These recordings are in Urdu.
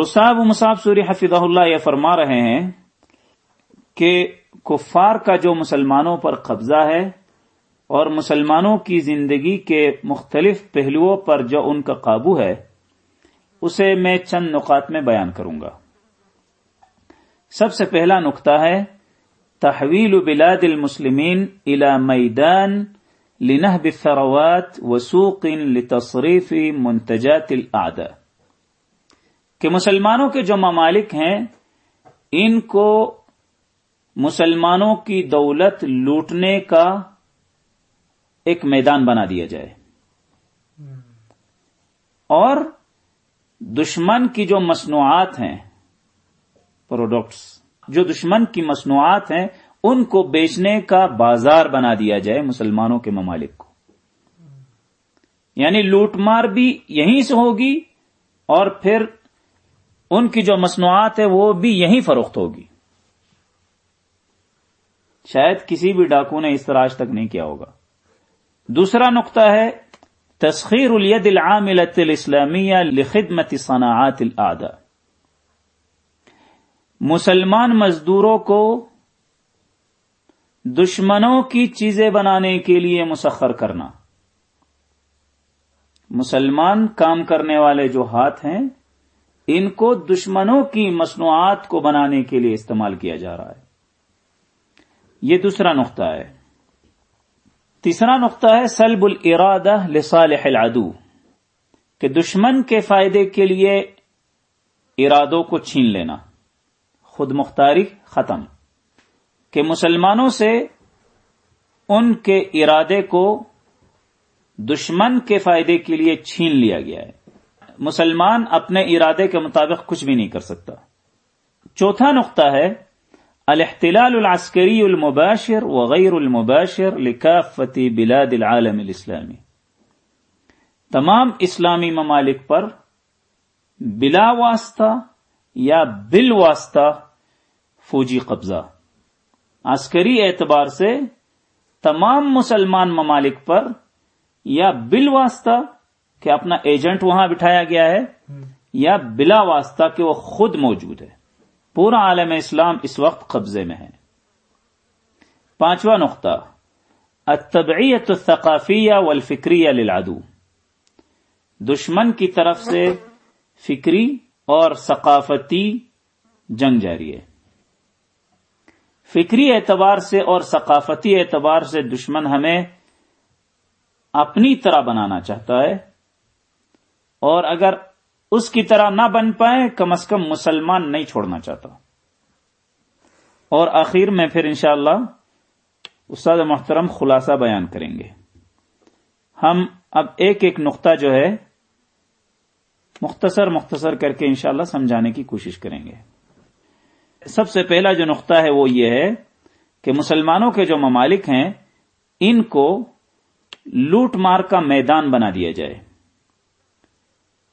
رساب و مصعب سوری حفظ اللہ یہ فرما رہے ہیں کہ کفار کا جو مسلمانوں پر قبضہ ہے اور مسلمانوں کی زندگی کے مختلف پہلوؤں پر جو ان کا قابو ہے، اسے میں چند نقات میں بیان کروں گا۔ سب سے پہلا نقطہ ہے، تحویل بلاد المسلمین الى میدان لنهب الثروات وسوق لتصریف منتجات الاعداء کہ مسلمانوں کے جو ممالک ہیں، ان کو مسلمانوں کی دولت لوٹنے کا ایک میدان بنا دیا جائے۔ اور دشمن کی جو مصنوعات ہیں پروڈکٹس جو دشمن کی مصنوعات ہیں، ان کو بیچنے کا بازار بنا دیا جائے مسلمانوں کے ممالک کو۔ یعنی لوٹ مار بھی یہیں سے ہوگی اور پھر ان کی جو مصنوعات ہے وہ بھی یہیں فروخت ہوگی۔ شاید کسی بھی ڈاکو نے اس طرح آج تک نہیں کیا ہوگا۔ دوسرا نقطہ ہے، تسخیر الید العاملت الاسلامیہ لخدمت صناعات الاعداء۔ مسلمان مزدوروں کو دشمنوں کی چیزیں بنانے کے لیے مسخر کرنا۔ مسلمان کام کرنے والے جو ہاتھ ہیں ان کو دشمنوں کی مصنوعات کو بنانے کے لیے استعمال کیا جا رہا ہے۔ یہ دوسرا نقطہ ہے۔ تیسرا نقطہ ہے سلب الارادہ لصالح العدو، کہ دشمن کے فائدے کے لیے ارادوں کو چھین لینا۔ خود مختاری ختم۔ کہ مسلمانوں سے ان کے ارادے کو دشمن کے فائدے کے لیے چھین لیا گیا ہے۔ مسلمان اپنے ارادے کے مطابق کچھ بھی نہیں کر سکتا۔ چوتھا نقطہ ہے، الاحتلال العسکری المباشر وغیر المباشر لکافتی بلاد العالم الاسلامی۔ تمام اسلامی ممالک پر بلا واسطہ یا بل واسطہ فوجی قبضہ۔ عسکری اعتبار سے تمام مسلمان ممالک پر یا بل واسطہ کہ اپنا ایجنٹ وہاں بٹھایا گیا ہے یا بلا واسطہ کہ وہ خود موجود ہے۔ پورا عالم اسلام اس وقت قبضے میں ہے۔ پانچواں نقطہ۔ الطبعیت الثقافیہ والفکریہ للعدو۔ دشمن کی طرف سے فکری اور ثقافتی جنگ جاری ہے۔ فکری اعتبار سے اور ثقافتی اعتبار سے دشمن ہمیں اپنی طرح بنانا چاہتا ہے۔ اور اگر اس کی طرح نہ بن پائے، کم از کم مسلمان نہیں چھوڑنا چاہتا۔ اور آخر میں پھر انشاءاللہ اللہ استاد محترم خلاصہ بیان کریں گے۔ ہم اب ایک ایک نقطہ جو ہے، مختصر مختصر کر کے انشاءاللہ سمجھانے کی کوشش کریں گے۔ سب سے پہلا جو نقطہ ہے وہ یہ ہے کہ مسلمانوں کے جو ممالک ہیں، ان کو لوٹ مار کا میدان بنا دیا جائے۔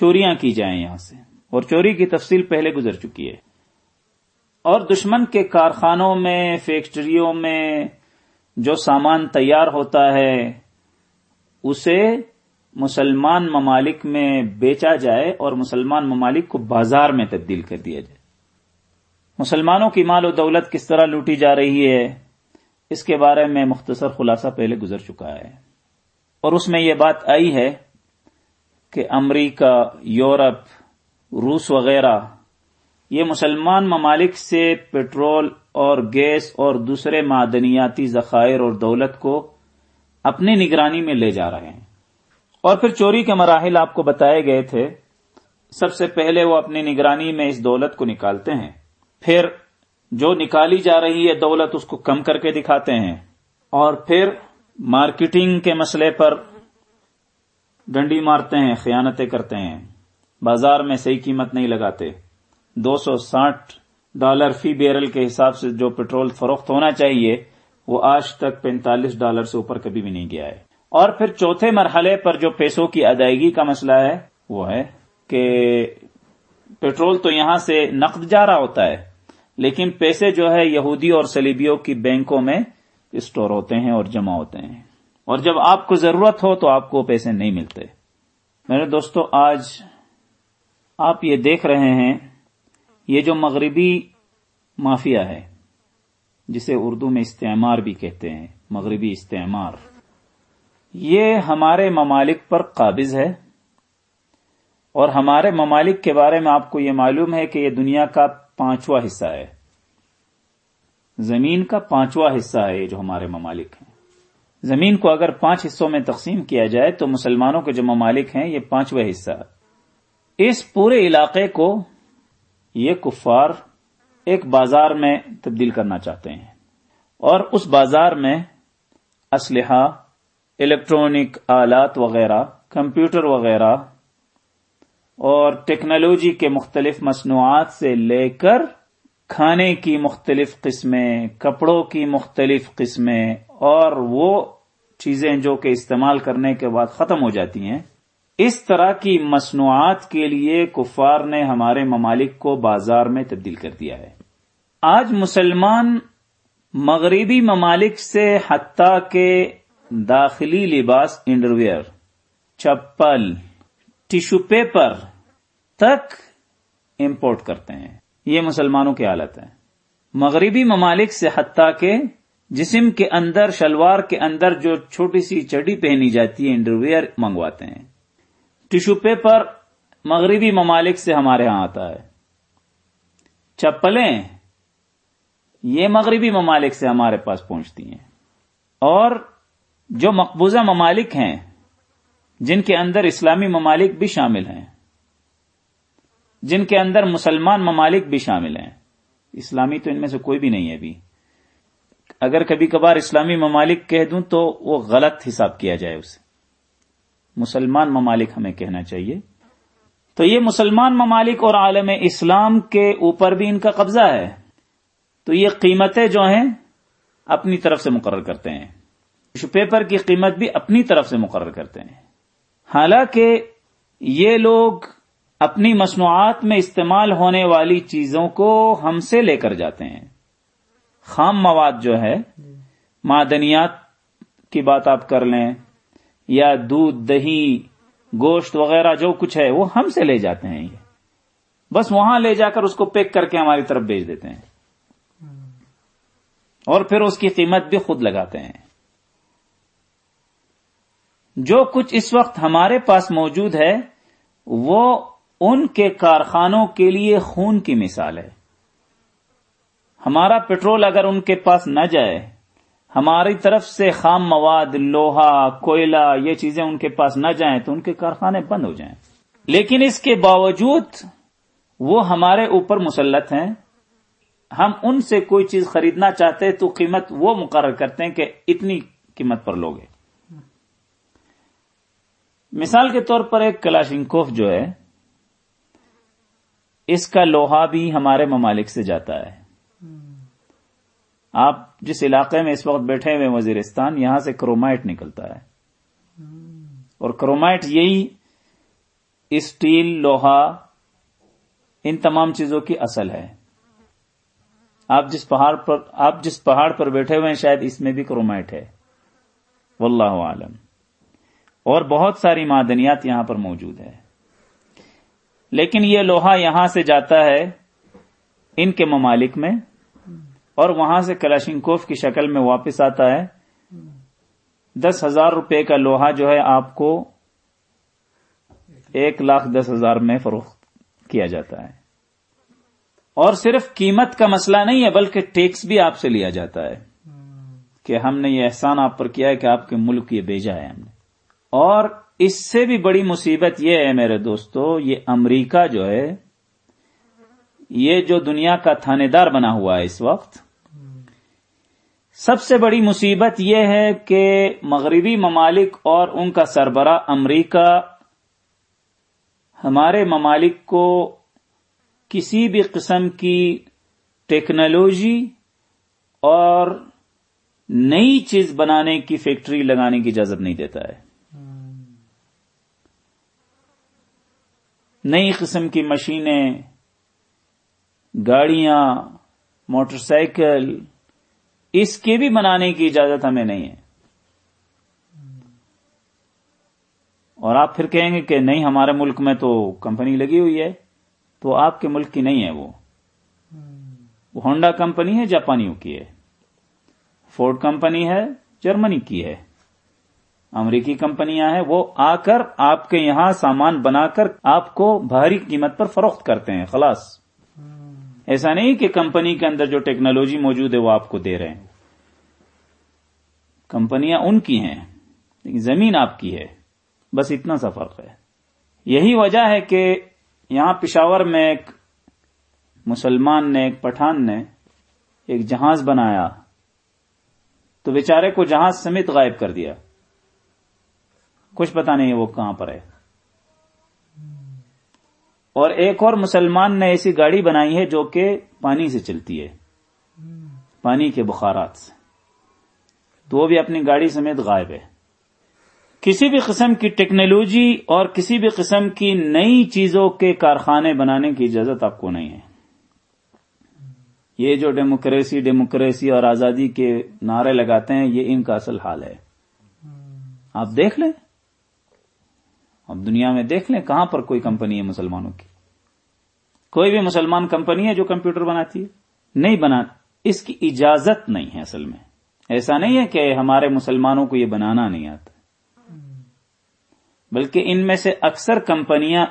چوریاں کی جائیں یہاں سے۔ اور چوری کی تفصیل پہلے گزر چکی ہے۔ اور دشمن کے کارخانوں میں، فیکٹریوں میں جو سامان تیار ہوتا ہے، اسے مسلمان ممالک میں بیچا جائے اور مسلمان ممالک کو بازار میں تبدیل کر دیا جائے۔ مسلمانوں کی مال و دولت کس طرح لوٹی جا رہی ہے، اس کے بارے میں مختصر خلاصہ پہلے گزر چکا ہے۔ اور اس میں یہ بات آئی ہے کہ امریکہ، یورپ، روس وغیرہ، یہ مسلمان ممالک سے پٹرول اور گیس اور دوسرے معدنیاتی ذخائر اور دولت کو اپنی نگرانی میں لے جا رہے ہیں۔ اور پھر چوری کے مراحل آپ کو بتائے گئے تھے۔ سب سے پہلے وہ اپنی نگرانی میں اس دولت کو نکالتے ہیں۔ پھر جو نکالی جا رہی ہے دولت اس کو کم کر کے دکھاتے ہیں۔ اور پھر مارکیٹنگ کے مسئلے پر ڈنڈی مارتے ہیں، خیانتیں کرتے ہیں۔ بازار میں صحیح قیمت نہیں لگاتے۔ دو سو ساٹھ ڈالر فی بیرل کے حساب سے جو پٹرول فروخت ہونا چاہیے، وہ آج تک پینتالیس ڈالر سے اوپر کبھی بھی نہیں گیا ہے۔ اور پھر چوتھے مرحلے پر جو پیسوں کی ادائیگی کا مسئلہ ہے، وہ ہے کہ پٹرول تو یہاں سے نقد جا رہا ہوتا ہے، لیکن پیسے جو ہے یہودی اور سلیبیوں کی بینکوں میں اسٹور ہوتے ہیں اور جمع ہوتے ہیں۔ اور جب آپ کو ضرورت ہو تو آپ کو پیسے نہیں ملتے۔ میرے دوستو، آج آپ یہ دیکھ رہے ہیں، یہ جو مغربی مافیا ہے، جسے اردو میں استعمار بھی کہتے ہیں، مغربی استعمار۔ یہ ہمارے ممالک پر قابض ہے۔ اور ہمارے ممالک کے بارے میں آپ کو یہ معلوم ہے کہ یہ دنیا کا پانچواں حصہ ہے۔ زمین کا پانچواں حصہ ہے یہ جو ہمارے ممالک ہیں۔ زمین کو اگر پانچ حصوں میں تقسیم کیا جائے تو مسلمانوں کے جو ممالک ہیں، یہ پانچواں حصہ۔ اس پورے علاقے کو یہ کفار ایک بازار میں تبدیل کرنا چاہتے ہیں۔ اور اس بازار میں اسلحہ الیکٹرانک آلات وغیرہ، کمپیوٹر وغیرہ اور ٹیکنالوجی کے مختلف مصنوعات سے لے کر کھانے کی مختلف قسمیں، کپڑوں کی مختلف قسمیں اور وہ چیزیں جو کہ استعمال کرنے کے بعد ختم ہو جاتی ہیں۔ اس طرح کی مصنوعات کے لیے کفار نے ہمارے ممالک کو بازار میں تبدیل کر دیا ہے۔ آج مسلمان مغربی ممالک سے حتیٰ کے داخلی لباس انڈرویئر، چپل ٹیشو پیپر تک امپورٹ کرتے ہیں۔ یہ مسلمانوں کی حالت ہے۔ مغربی ممالک سے حتیٰ کے جسم کے اندر، شلوار کے اندر جو چھوٹی سی چڈی پہنی جاتی ہے، انڈرویئر منگواتے ہیں۔ ٹیشو پیپر مغربی ممالک سے ہمارے ہاں آتا ہے۔ چپلیں یہ مغربی ممالک سے ہمارے پاس پہنچتی ہیں۔ اور جو مقبوضہ ممالک ہیں، جن کے اندر اسلامی ممالک بھی شامل ہیں۔ جن کے اندر مسلمان ممالک بھی شامل ہیں۔ اسلامی تو ان میں سے کوئی بھی نہیں ہے ابھی۔ اگر کبھی کبھار اسلامی ممالک کہہ دوں تو وہ غلط حساب کیا جائے اسے۔ مسلمان ممالک ہمیں کہنا چاہیے۔ تو یہ مسلمان ممالک اور عالم اسلام کے اوپر بھی ان کا قبضہ ہے۔ تو یہ قیمتیں جو ہیں، اپنی طرف سے مقرر کرتے ہیں۔ پیپر کی قیمت بھی اپنی طرف سے مقرر کرتے ہیں۔ حالانکہ یہ لوگ اپنی مصنوعات میں استعمال ہونے والی چیزوں کو ہم سے لے کر جاتے ہیں۔ خام مواد جو ہے، معدنیات کی بات آپ کر لیں، یا دودھ، دہی، گوشت وغیرہ جو کچھ ہے، وہ ہم سے لے جاتے ہیں یہ۔ بس وہاں لے جا کر اس کو پیک کر کے ہماری طرف بھیج دیتے ہیں۔ اور پھر اس کی قیمت بھی خود لگاتے ہیں۔ جو کچھ اس وقت ہمارے پاس موجود ہے، وہ ان کے کارخانوں کے لیے خون کی مثال ہے۔ ہمارا پٹرول اگر ان کے پاس نہ جائے، ہماری طرف سے خام مواد، لوہا، کوئلہ، یہ چیزیں ان کے پاس نہ جائیں تو ان کے کارخانے بند ہو جائیں۔ لیکن اس کے باوجود وہ ہمارے اوپر مسلط ہیں۔ ہم ان سے کوئی چیز خریدنا چاہتے تو قیمت وہ مقرر کرتے ہیں کہ اتنی قیمت پر لوگے۔ مثال کے طور پر ایک کلاشنکوف جو ہے، اس کا لوہا بھی ہمارے ممالک سے جاتا ہے۔ آپ جس علاقے میں اس وقت بیٹھے ہوئے وزیرستان، یہاں سے کرومائٹ نکلتا ہے۔ اور کرومائٹ یہی اسٹیل، لوہا، ان تمام چیزوں کی اصل ہے۔ آپ جس پہاڑ پر، آپ جس پہاڑ پر بیٹھے ہوئے ہیں، شاید اس میں بھی کرومائٹ ہے۔ واللہ عالم اور بہت ساری معدنیات یہاں پر موجود ہے لیکن یہ لوہا یہاں سے جاتا ہے ان کے ممالک میں۔ اور وہاں سے کلاشنکوف کی شکل میں واپس آتا ہے۔ دس ہزار روپے کا لوہا جو ہے آپ کو ایک لاکھ دس ہزار میں فروخت کیا جاتا ہے۔ اور صرف قیمت کا مسئلہ نہیں ہے، بلکہ ٹیکس بھی آپ سے لیا جاتا ہے کہ ہم نے یہ احسان آپ پر کیا ہے کہ آپ کے ملک یہ بھیجا ہے ہم نے۔ اور اس سے بھی بڑی مصیبت یہ ہے میرے دوستو، یہ امریکہ جو ہے، یہ جو دنیا کا تھانے دار بنا ہوا ہے اس وقت سب سے بڑی مصیبت یہ ہے کہ مغربی ممالک اور ان کا سربراہ امریکہ ہمارے ممالک کو کسی بھی قسم کی ٹیکنالوجی اور نئی چیز بنانے کی فیکٹری لگانے کی اجازت نہیں دیتا ہے۔ نئی قسم کی مشینیں، گاڑیاں، موٹر سائیکل اس کے بھی بنانے کی اجازت ہمیں نہیں ہے۔ اور آپ پھر کہیں گے کہ نہیں، ہمارے ملک میں تو کمپنی لگی ہوئی ہے، تو آپ کے ملک کی نہیں ہے وہ۔ وہ ہونڈا کمپنی ہے، جاپانیوں کی ہے۔ فورڈ کمپنی ہے، جرمنی کی ہے۔ امریکی کمپنیاں ہیں، وہ آ کر آپ کے یہاں سامان بنا کر آپ کو بھاری قیمت پر فروخت کرتے ہیں، خلاص۔ ایسا نہیں کہ کمپنی کے اندر جو ٹیکنالوجی موجود ہے وہ آپ کو دے رہے ہیں۔ کمپنیاں ان کی ہیں، لیکن زمین آپ کی ہے۔ بس اتنا سا فرق ہے۔ یہی وجہ ہے کہ یہاں پشاور میں ایک مسلمان نے، ایک پٹھان نے ایک جہاز بنایا، تو بیچارے کو جہاز سمیت غائب کر دیا۔ کچھ پتا نہیں وہ کہاں پر ہے۔ اور ایک اور مسلمان نے ایسی گاڑی بنائی ہے جو کہ پانی سے چلتی ہے۔ پانی کے بخارات سے۔ تو وہ بھی اپنی گاڑی سمیت غائب ہے۔ کسی بھی قسم کی ٹیکنالوجی اور کسی بھی قسم کی نئی چیزوں کے کارخانے بنانے کی اجازت آپ کو نہیں ہے۔ یہ جو ڈیموکریسی ڈیموکریسی اور آزادی کے نعرے لگاتے ہیں، یہ ان کا اصل حال ہے۔ آپ دیکھ لیں۔ اب دنیا میں دیکھ لیں کہاں پر کوئی کمپنی ہے مسلمانوں کی۔ کوئی بھی مسلمان کمپنی ہے جو کمپیوٹر بناتی ہے؟ نہیں بنا اس کی اجازت نہیں ہے اصل میں۔ ایسا نہیں ہے کہ ہمارے مسلمانوں کو یہ بنانا نہیں آتا۔ بلکہ ان میں سے اکثر کمپنیاں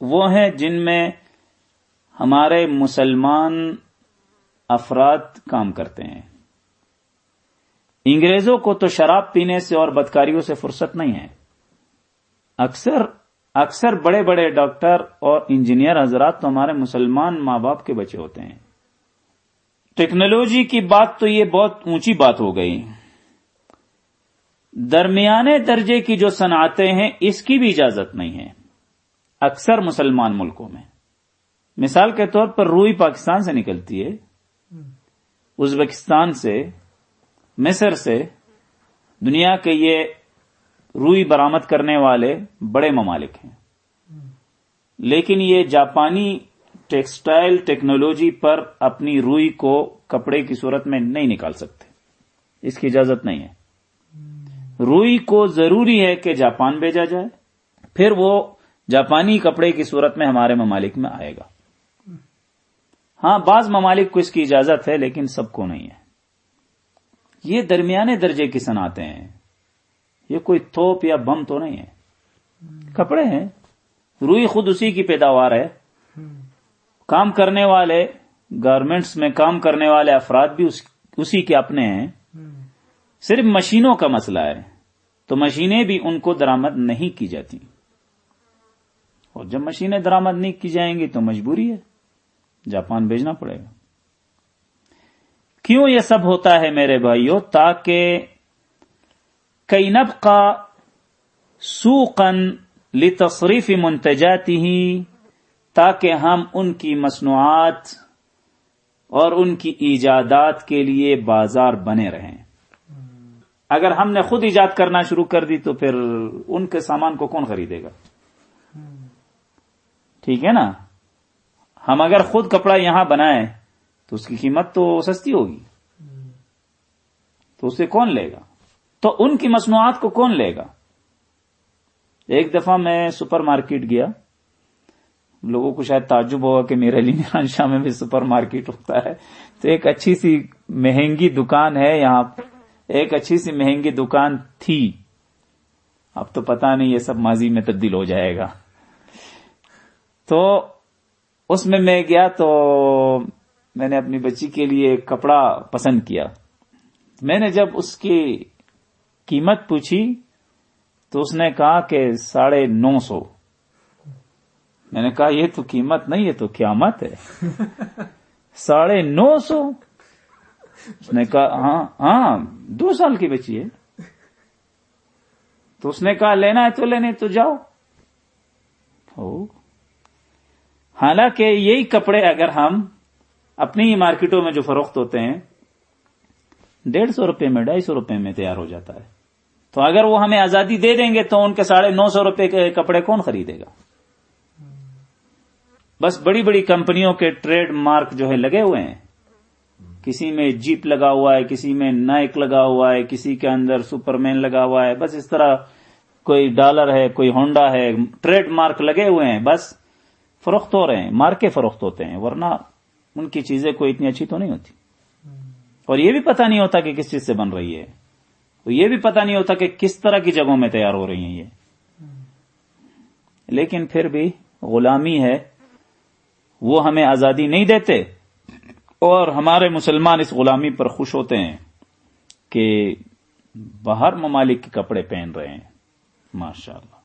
وہ ہیں جن میں ہمارے مسلمان افراد کام کرتے ہیں۔ انگریزوں کو تو شراب پینے سے اور بدکاریوں سے فرصت نہیں ہے۔ اکثر اکثر بڑے بڑے ڈاکٹر اور انجینئر حضرات تو ہمارے مسلمان ماں باپ کے بچے ہوتے ہیں۔ ٹیکنالوجی کی بات تو یہ بہت اونچی بات ہو گئی۔ درمیانے درجے کی جو صنعتیں ہیں اس کی بھی اجازت نہیں ہے۔ اکثر مسلمان ملکوں میں۔ مثال کے طور پر روئی پاکستان سے نکلتی ہے۔ ازبکستان سے مصر سے۔ دنیا کے یہ روئی برامد کرنے والے بڑے ممالک ہیں۔ لیکن یہ جاپانی ٹیکسٹائل ٹیکنالوجی پر اپنی روئی کو کپڑے کی صورت میں نہیں نکال سکتے۔ اس کی اجازت نہیں ہے۔ روئی کو ضروری ہے کہ جاپان بھیجا جائے۔ پھر وہ جاپانی کپڑے کی صورت میں ہمارے ممالک میں آئے گا۔ ہاں بعض ممالک کو اس کی اجازت ہے، لیکن سب کو نہیں ہے۔ یہ درمیانے درجے کی صنعتیں ہیں۔ یہ کوئی توپ یا بم تو نہیں ہے۔ کپڑے ہیں۔ روئی خود اسی کی پیداوار ہے۔ کام کرنے والے گارمنٹس میں کام کرنے والے افراد بھی اسی کے اپنے ہیں۔ صرف مشینوں کا مسئلہ ہے۔ تو مشینیں بھی ان کو درامد نہیں کی جاتی۔ اور جب مشینیں درامد نہیں کی جائیں گی تو مجبوری ہے۔ جاپان بھیجنا پڑے گا۔ کیوں یہ سب ہوتا ہے میرے بھائیوں؟ تاکہ کئی نب کا سوقن لتصریف منتجاتی ہی، تاکہ ہم ان کی مصنوعات اور ان کی ایجادات کے لیے بازار بنے رہیں۔ اگر ہم نے خود ایجاد کرنا شروع کر دی تو پھر ان کے سامان کو کون خریدے گا؟ ٹھیک ہے نا؟ ہم اگر خود کپڑا یہاں بنائیں تو اس کی قیمت تو سستی ہوگی۔ تو اسے کون لے گا؟ تو ان کی مصنوعات کو کون لے گا؟ ایک دفعہ میں سپر مارکیٹ گیا۔ لوگوں کو شاید تعجب ہوگا کہ میرے لیے شاہ میں بھی سپر مارکیٹ ہوتا ہے۔ تو ایک اچھی سی مہنگی دکان ہے یہاں۔ ایک اچھی سی مہنگی دکان تھی۔ اب تو پتا نہیں یہ سب ماضی میں تبدیل ہو جائے گا۔ تو اس میں میں گیا تو میں نے اپنی بچی کے لیے کپڑا پسند کیا۔ میں نے جب اس کی قیمت پوچھی تو اس نے کہا کہ ساڑھے نو سو۔ میں نے کہا یہ تو قیمت نہیں ہے تو قیامت ہے۔ ساڑھے نو سو۔ اس نے کہا ہاں ہاں دو سال کی بچی ہے۔ تو اس نے کہا لینا ہے تو لینے تو جاؤ۔ حالانکہ یہی کپڑے اگر ہم اپنی ہی مارکیٹوں میں جو فروخت ہوتے ہیں ڈیڑھ سو روپے میں ڈھائی سو روپے میں تیار ہو جاتا ہے۔ تو اگر وہ ہمیں آزادی دے دیں گے تو ان کے ساڑھے نو سو روپے کے کپڑے کون خریدے گا؟ بس بڑی بڑی کمپنیوں کے ٹریڈ مارک جو ہے لگے ہوئے ہیں۔ کسی میں جیپ لگا ہوا ہے، کسی میں نائک لگا ہوا ہے، کسی کے اندر سپر مین لگا ہوا ہے۔ بس اس طرح کوئی ڈالر ہے، کوئی ہونڈا ہے، ٹریڈ مارک لگے ہوئے ہیں۔ بس فروخت ہو رہے ہیں، مارکے فروخت ہوتے ہیں، ورنہ ان کی چیزیں کوئی اتنی اچھی تو نہیں ہوتی۔ اور یہ بھی پتہ نہیں ہوتا کہ کس چیز سے بن رہی ہے۔ یہ بھی پتہ نہیں ہوتا کہ کس طرح کی جگہوں میں تیار ہو رہی ہیں یہ۔ لیکن پھر بھی غلامی ہے۔ وہ ہمیں آزادی نہیں دیتے اور ہمارے مسلمان اس غلامی پر خوش ہوتے ہیں کہ باہر ممالک کے کپڑے پہن رہے ہیں۔ ماشاء اللہ